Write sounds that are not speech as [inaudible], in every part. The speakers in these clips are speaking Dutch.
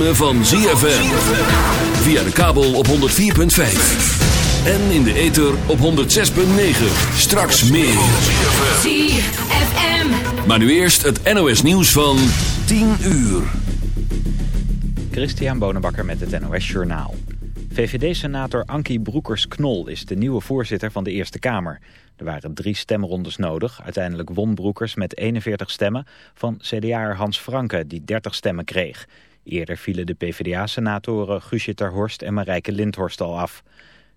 ritme van ZFM. Via de kabel op 104.5. En in de ether op 106.9. Straks meer. ZFM. Maar nu eerst het NOS nieuws van 10 uur. Christian Bonenbakker met het NOS Journaal. VVD-senator Ankie Broekers-Knol is de nieuwe voorzitter van de Eerste Kamer. Er waren drie stemrondes nodig. Uiteindelijk won Broekers met 41 stemmen van CDA'er Hans Franke, die 30 stemmen kreeg. Eerder vielen de PvdA-senatoren Guusje Terhorst en Marijke Lindhorst al af.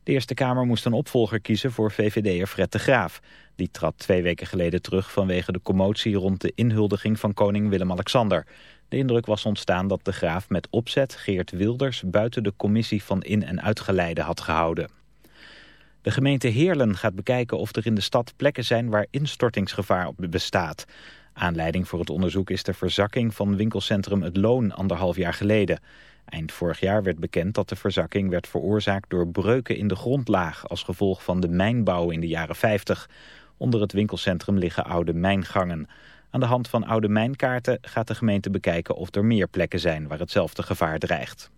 De Eerste Kamer moest een opvolger kiezen voor VVD'er Fred de Graaf. Die trad twee weken geleden terug vanwege de commotie rond de inhuldiging van koning Willem-Alexander. De indruk was ontstaan dat de Graaf met opzet Geert Wilders buiten de commissie van in- en uitgeleide had gehouden. De gemeente Heerlen gaat bekijken of er in de stad plekken zijn waar instortingsgevaar op bestaat. Aanleiding voor het onderzoek is de verzakking van winkelcentrum Het Loon anderhalf jaar geleden. Eind vorig jaar werd bekend dat de verzakking werd veroorzaakt door breuken in de grondlaag als gevolg van de mijnbouw in de jaren 50. Onder het winkelcentrum liggen oude mijngangen. Aan de hand van oude mijnkaarten gaat de gemeente bekijken of er meer plekken zijn waar hetzelfde gevaar dreigt.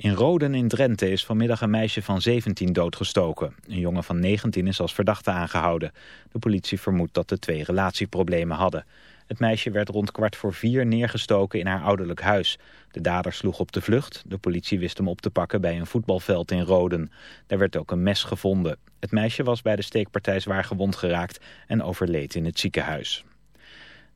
In Roden in Drenthe is vanmiddag een meisje van 17 doodgestoken. Een jongen van 19 is als verdachte aangehouden. De politie vermoedt dat de twee relatieproblemen hadden. Het meisje werd rond kwart voor vier neergestoken in haar ouderlijk huis. De dader sloeg op de vlucht. De politie wist hem op te pakken bij een voetbalveld in Roden. Daar werd ook een mes gevonden. Het meisje was bij de steekpartij zwaar gewond geraakt en overleed in het ziekenhuis.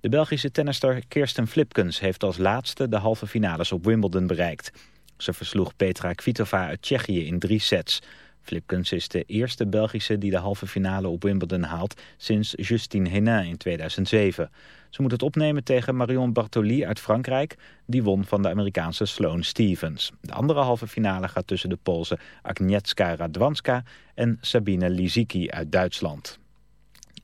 De Belgische tennister Kirsten Flipkens heeft als laatste de halve finales op Wimbledon bereikt. Ze versloeg Petra Kvitova uit Tsjechië in drie sets. Flipkens is de eerste Belgische die de halve finale op Wimbledon haalt sinds Justine Henin in 2007. Ze moet het opnemen tegen Marion Bartoli uit Frankrijk. Die won van de Amerikaanse Sloane Stevens. De andere halve finale gaat tussen de Poolse Agnieszka Radwanska en Sabine Lisicki uit Duitsland.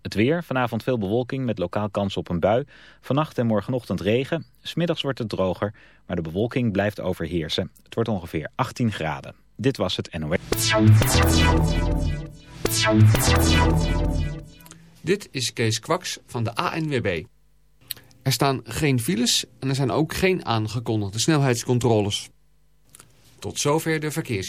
Het weer, vanavond veel bewolking met lokaal kans op een bui. Vannacht en morgenochtend regen. Smiddags wordt het droger, maar de bewolking blijft overheersen. Het wordt ongeveer 18 graden. Dit was het NOS. Dit is Kees Kwaks van de ANWB. Er staan geen files en er zijn ook geen aangekondigde snelheidscontroles. Tot zover de verkeers.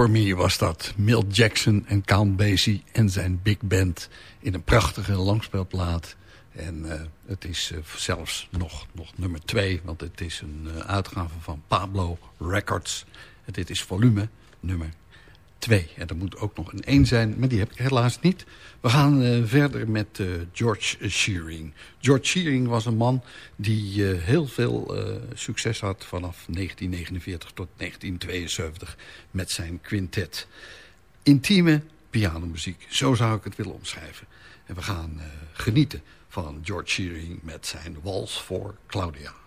For Me was dat. Milt Jackson en Count Basie en zijn big band in een prachtige langspeelplaat. En uh, het is uh, zelfs nog, nog nummer twee, want het is een uh, uitgave van Pablo Records. En dit is volume nummer 2. En er moet ook nog een 1 zijn, maar die heb ik helaas niet. We gaan uh, verder met uh, George Shearing. George Shearing was een man die uh, heel veel succes had vanaf 1949 tot 1972 met zijn quintet. Intieme pianomuziek, zo zou ik het willen omschrijven. En we gaan genieten van George Shearing met zijn Wals voor Claudia.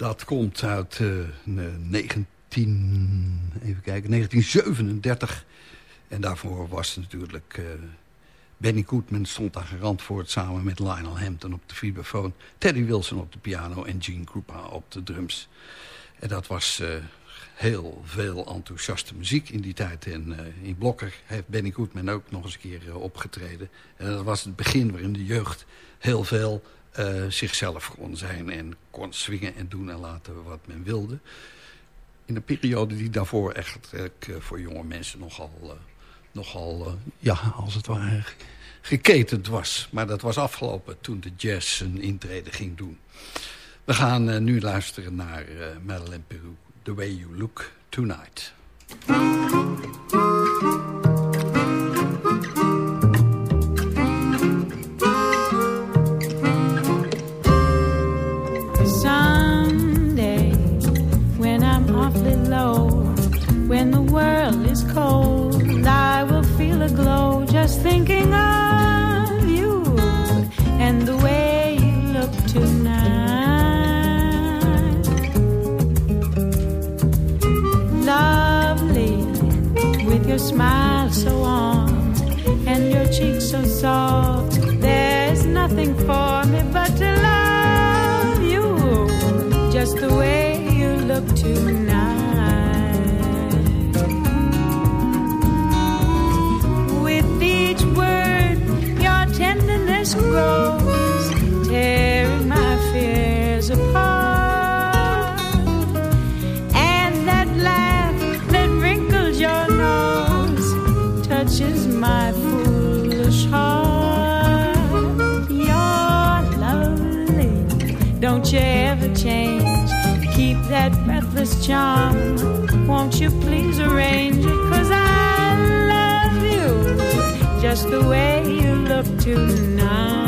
Dat komt uit uh, 19, even kijken, 1937. En daarvoor was natuurlijk... Uh, Benny Goodman stond daar gerand voor het samen met Lionel Hampton op de vibrafoon. Teddy Wilson op de piano en Gene Krupa op de drums. En dat was uh, heel veel enthousiaste muziek in die tijd. En in Blokker heeft Benny Goodman ook nog eens een keer opgetreden. En dat was het begin waarin de jeugd heel veel uh, zichzelf kon zijn... en kon swingen en doen en laten wat men wilde. In een periode die daarvoor echt voor jonge mensen nogal, nogal ja, als het ware geketend was. Maar dat was afgelopen toen de jazz een intrede ging doen. We gaan nu luisteren naar Madeleine Peru. The Way You Look Tonight. Cold, I will feel a glow just thinking of you and the way you look tonight. Lovely, with your smile so warm and your cheeks so soft. There's nothing for me but to love you just the way you look tonight. Grows, tearing my fears apart. And that laugh that wrinkles your nose touches my foolish heart. You're lovely, don't you ever change. Keep that breathless charm. Won't you please arrange it? Cause I love you just the way you tonight.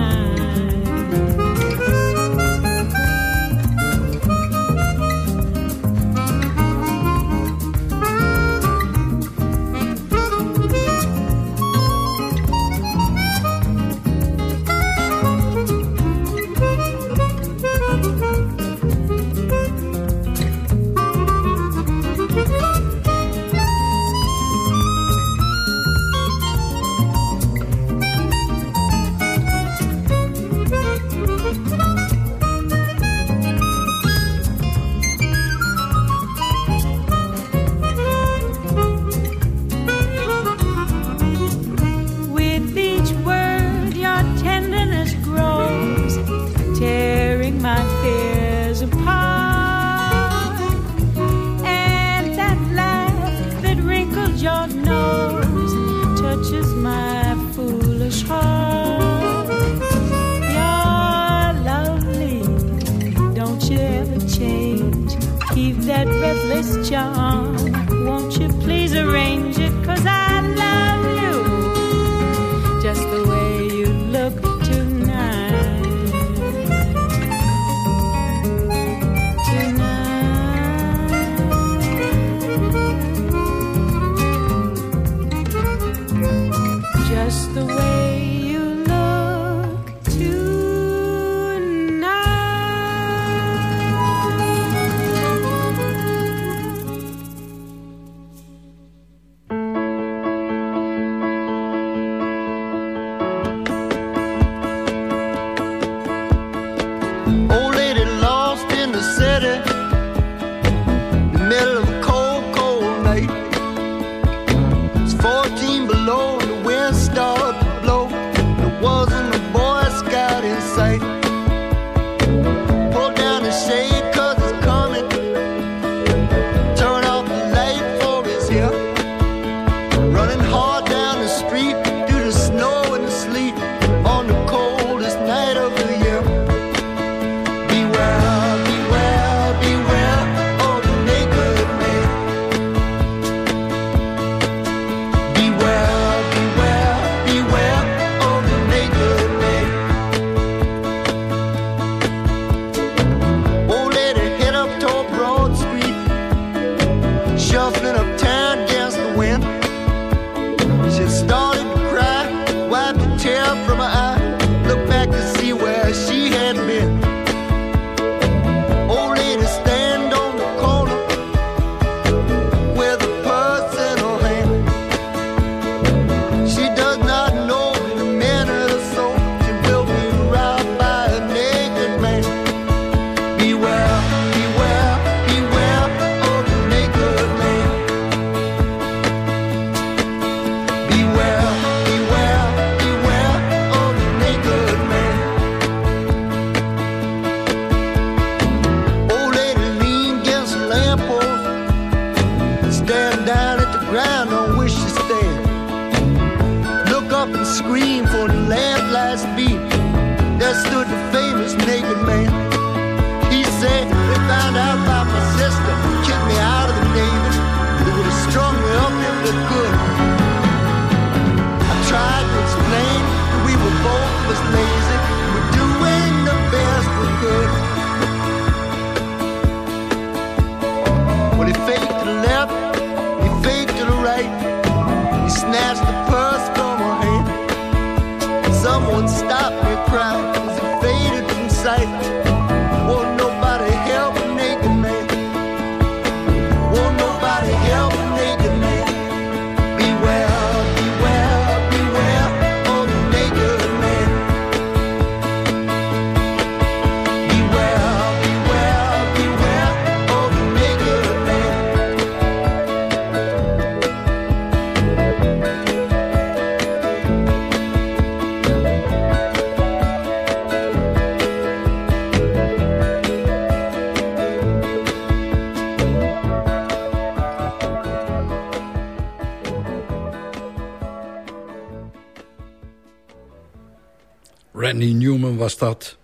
Randy Newman was dat.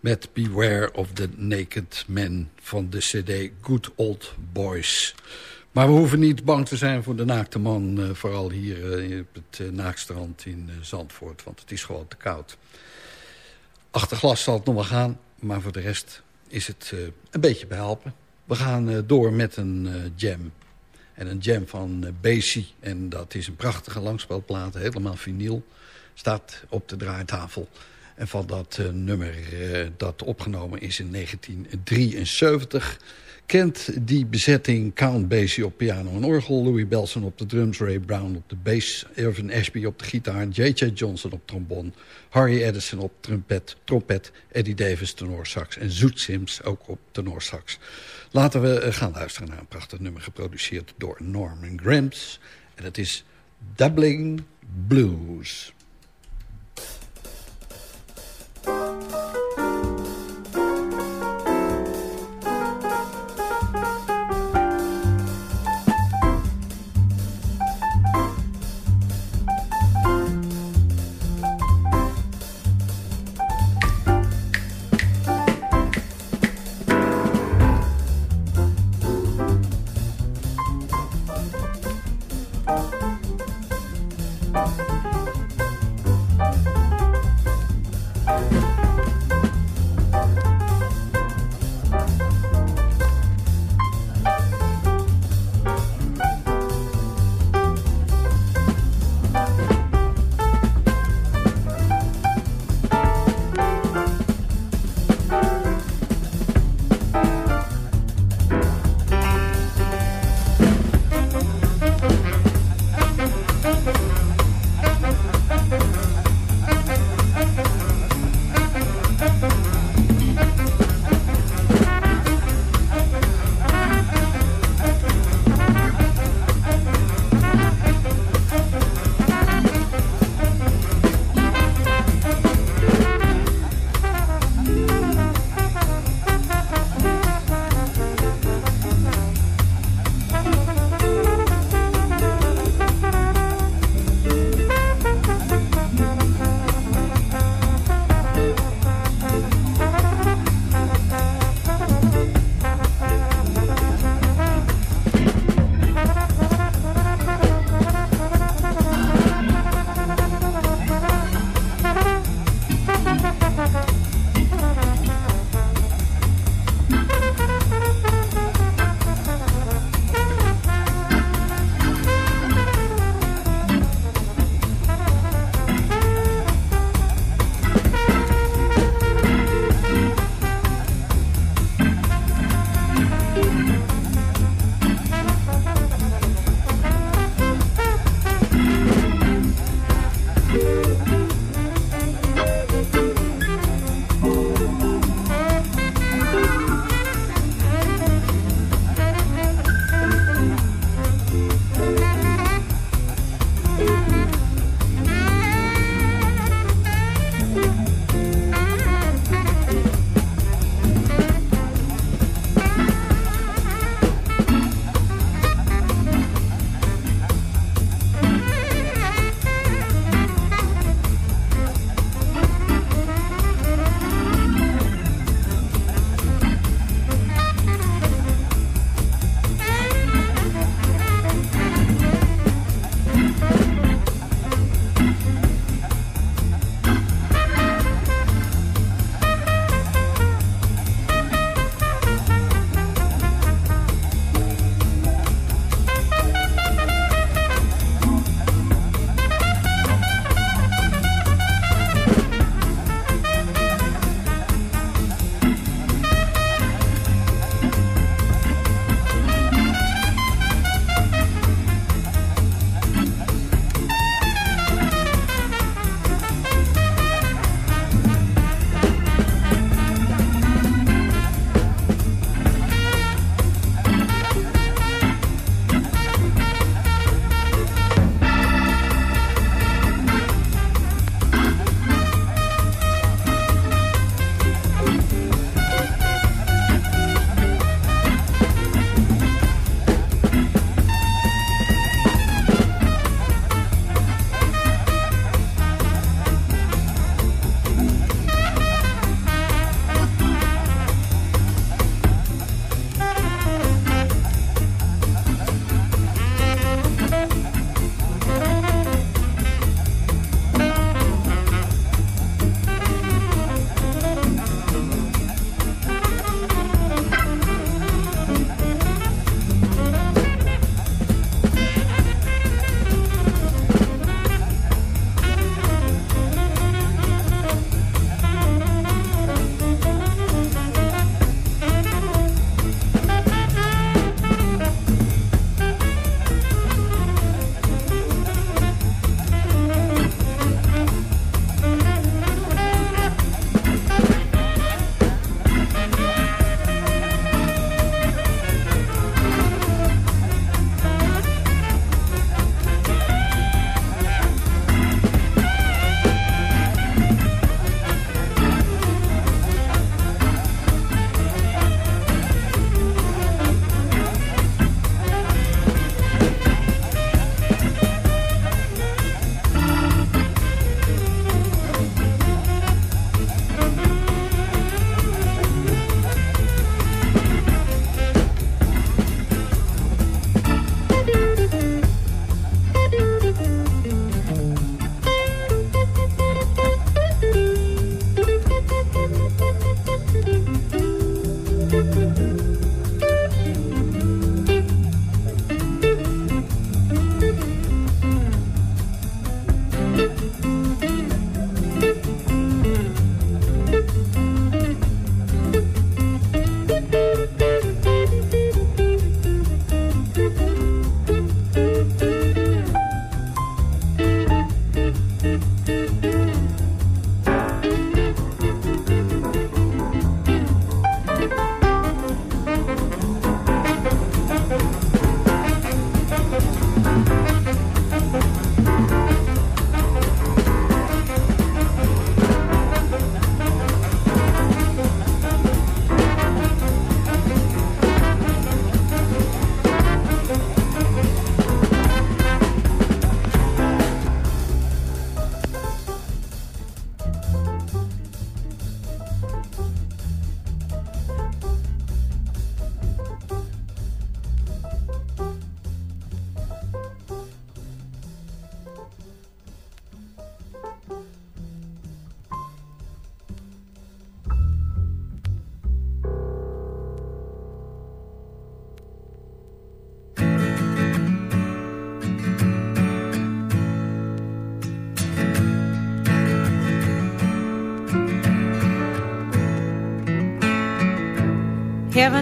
Met Beware of the Naked Man van de cd Good Old Boys. Maar we hoeven niet bang te zijn voor de naakte man. eh, vooral hier eh, op het uh, naakstrand in eh, Zandvoort. Want het is gewoon te koud. Achter glas zal het nog wel gaan. Maar voor de rest is het eh, een beetje behelpen. We gaan eh, door met een eh, jam. En een jam van eh, Basie. En dat is een prachtige langspelplaat. Helemaal vinyl. Staat op de draaitafel. En van dat eh, nummer eh, dat opgenomen is in 1973... kent die bezetting Count Basie op piano en orgel... Louis Belson op de drums, Ray Brown op de bass... Irvin Ashby op de gitaar, J.J. Johnson op trombon... Harry Edison op trompet, trompet Eddie Davis tenorsax... en Zoet Sims ook op tenorsax. Laten we eh, gaan luisteren naar een prachtig nummer... geproduceerd door Norman Gramps. En het is Doubling Blues.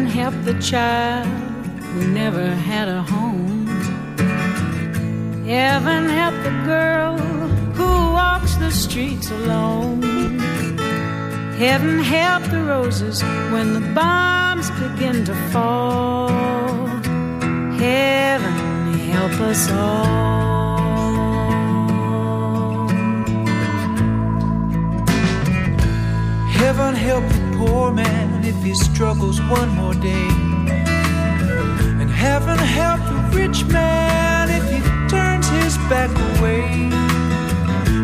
Heaven help the child who never had a home. Heaven help the girl who walks the streets alone. Heaven help the roses when the bombs begin to fall. Heaven help us all. Heaven help the poor man if he struggles one more day. And heaven help the rich man if he turns his back away.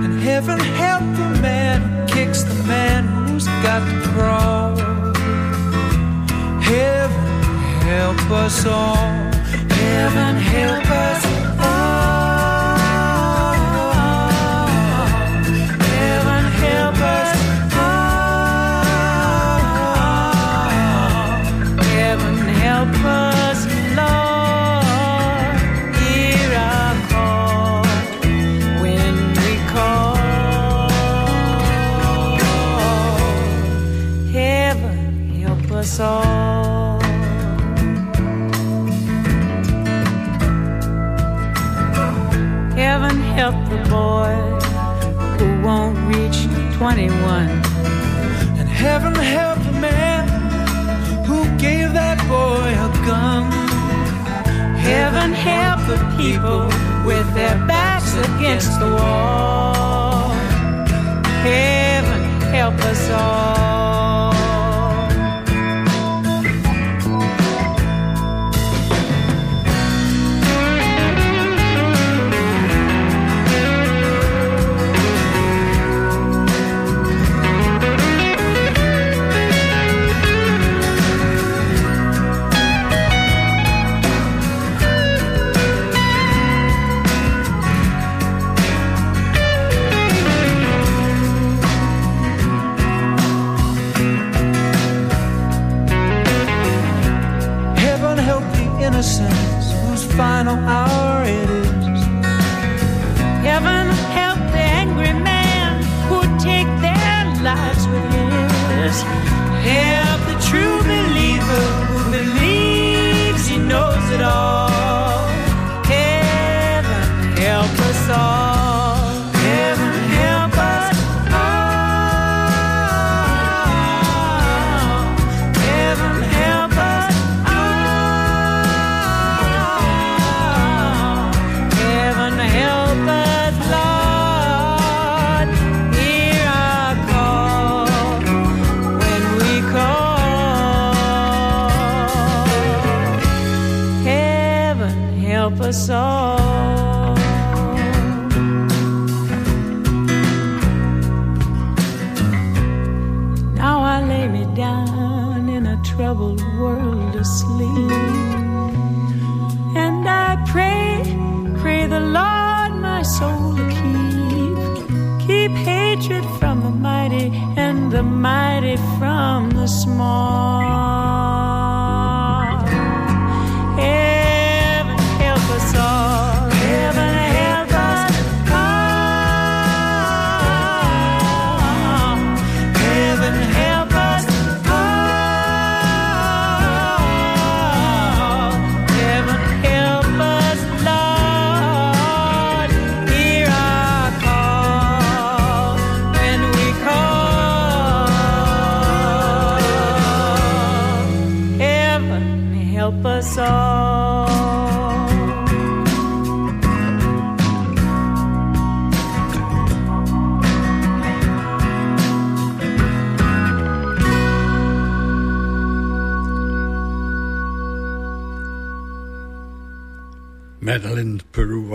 And heaven help the man who kicks the man who's got to crawl. Heaven help us all. Heaven help us boy who won't reach 21. And heaven help the man who gave that boy a gun. Heaven help the people with their backs against the wall. Heaven help us all. Help us all. Now I lay me down in a troubled world to sleep. And I pray, pray the Lord my soul to keep. Keep hatred from the mighty and the mighty from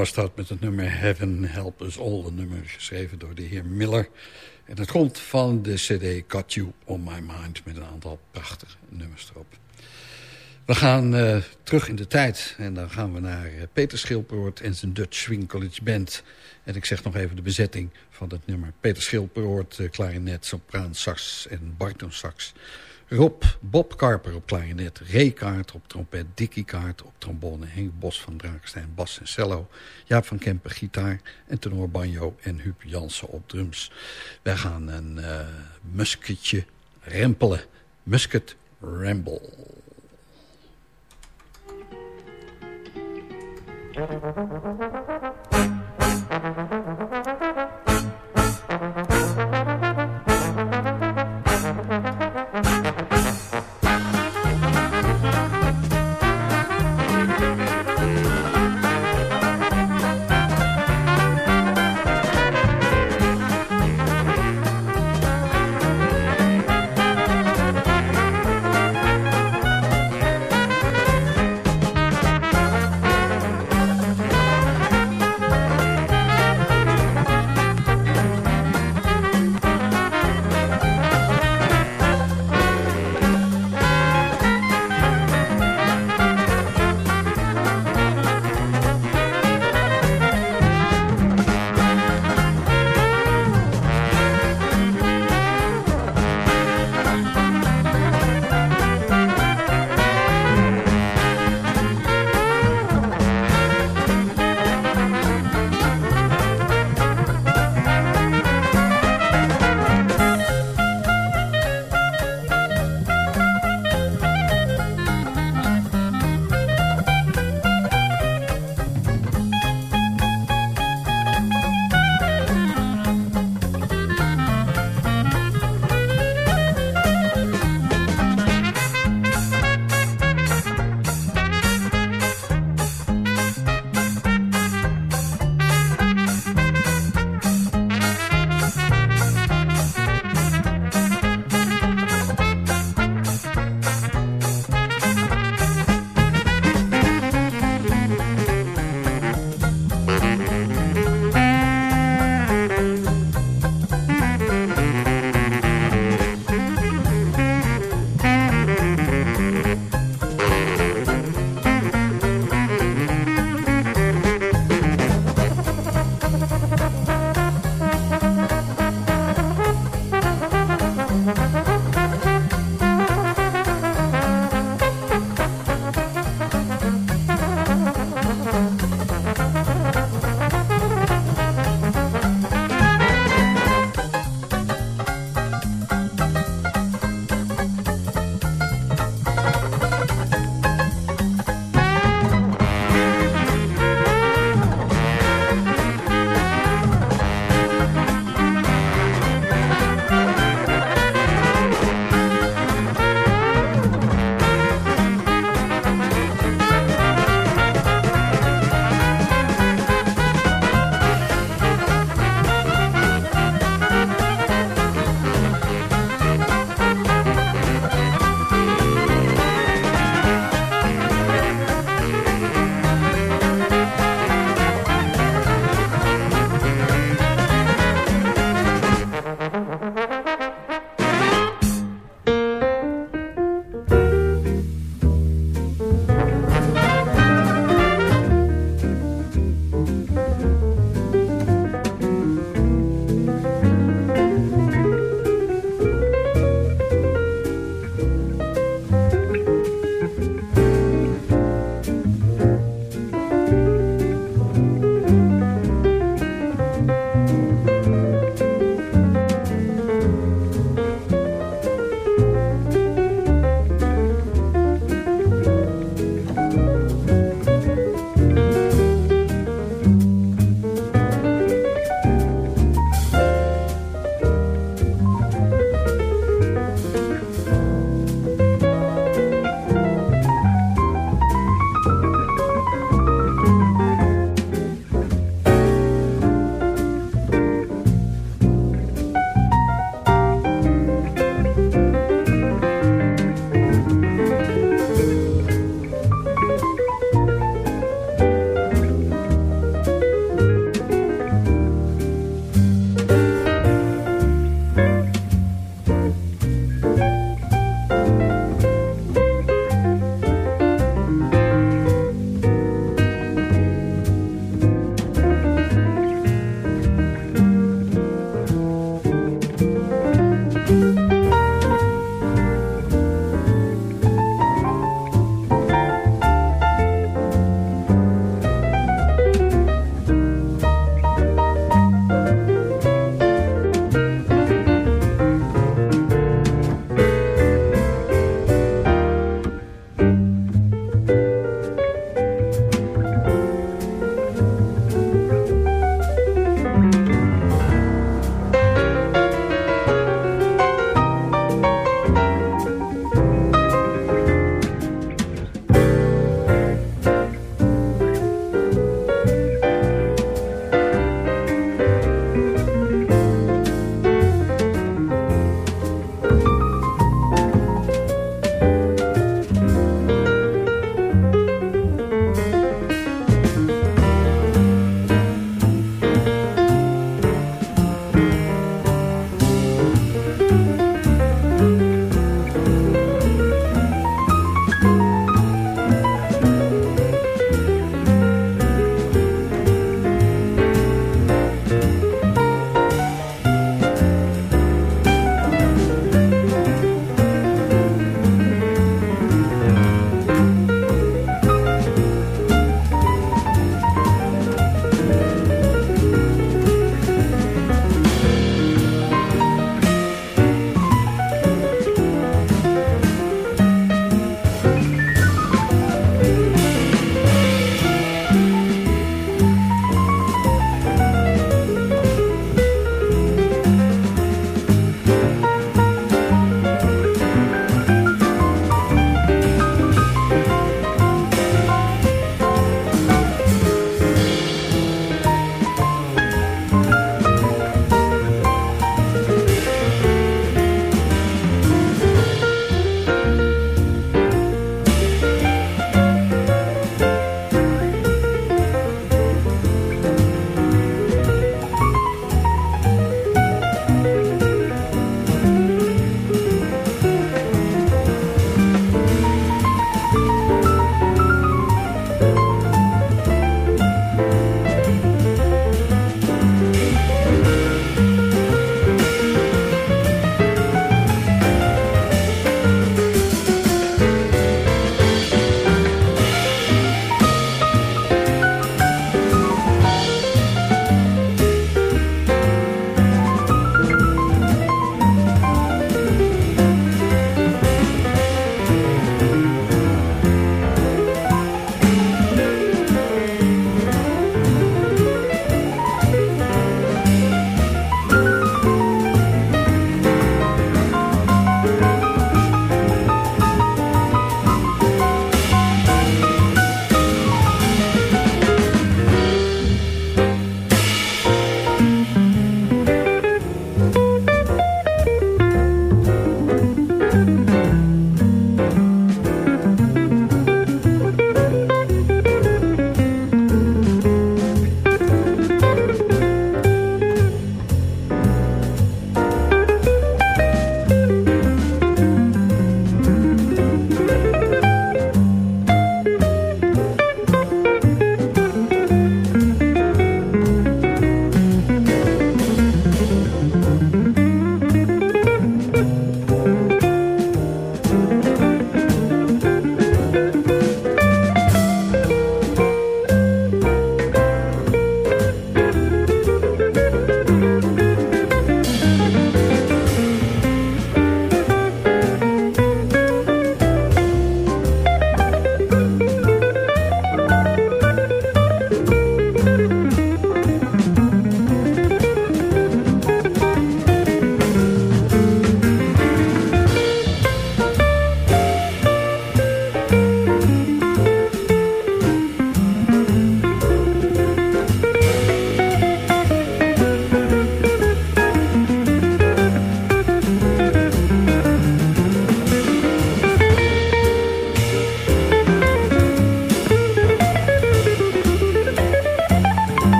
was dat met het nummer Heaven Help Us All. Een nummer geschreven door de heer Miller. En het komt van de cd Got You On My Mind... met een aantal prachtige nummers erop. We gaan uh, terug in de tijd en dan gaan we naar uh, Peter Schilperoort en zijn Dutch Swing College Band. En ik zeg nog even de bezetting van het nummer. Peter Schilperoort, uh, klarinet, sopraan, sax en baritonsax. Rob, Bob Karper op klarinet, Ray op trompet, Dickie Kaart op trombone, Henk Bos van Draakstein bas en cello, Jaap van Kempen gitaar en tenor banjo en Huub Jansen op drums. Wij gaan een eh, musketje rempelen. Musket Ramble. [laughs]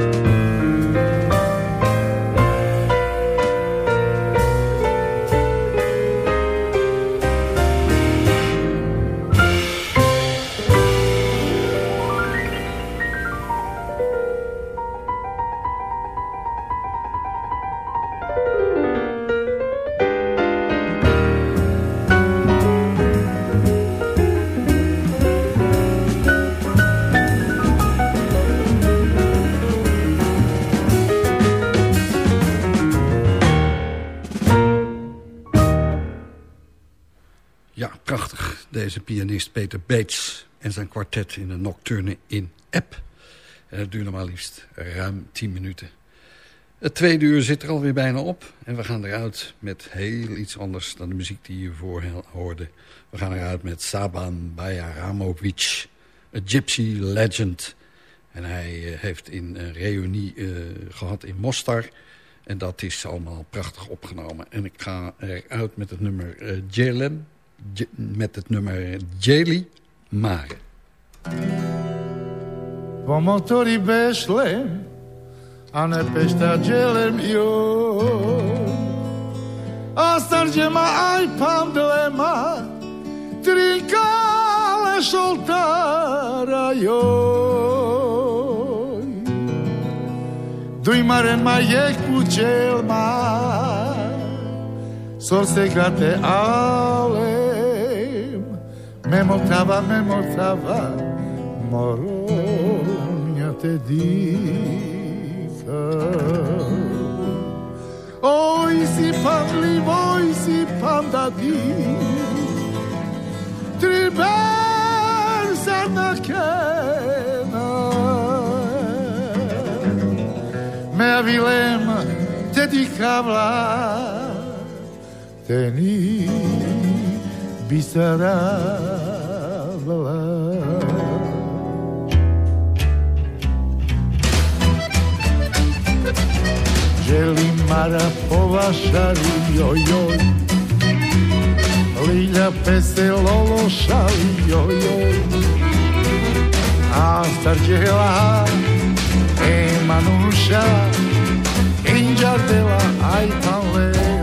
Bye. Pianist Peter Bates en zijn kwartet in de nocturne in App. En het duurde maar liefst ruim 10 minuten. Het tweede uur zit er alweer bijna op. En we gaan eruit met heel iets anders dan de muziek die je voor hoorde. We gaan eruit met Saban Bayaramovic, een gypsy legend. En hij eh, heeft in een reunie uh, gehad in Mostar. En dat is allemaal prachtig opgenomen. En ik ga eruit met het nummer uh, met het nummer Jelly Mare. Pomotori Beshlem a ne pesta gelem io. A stargema ai pandlema trincale soltara io. Dui mare mai e cucel ma Sor secate alem με μορτάβα, με μορτάβα μωρό μια τεντίκα Όηση παύλη, όηση πάντα δί τριμπέρσα να κένα με αβιλέμα και τη χαβλά ταινί μπισαρά Želimara po vašari, joj, joj Lilja pese lolo šali, joj, joj star dela, emanuša, manuša Injar dela, ay tanle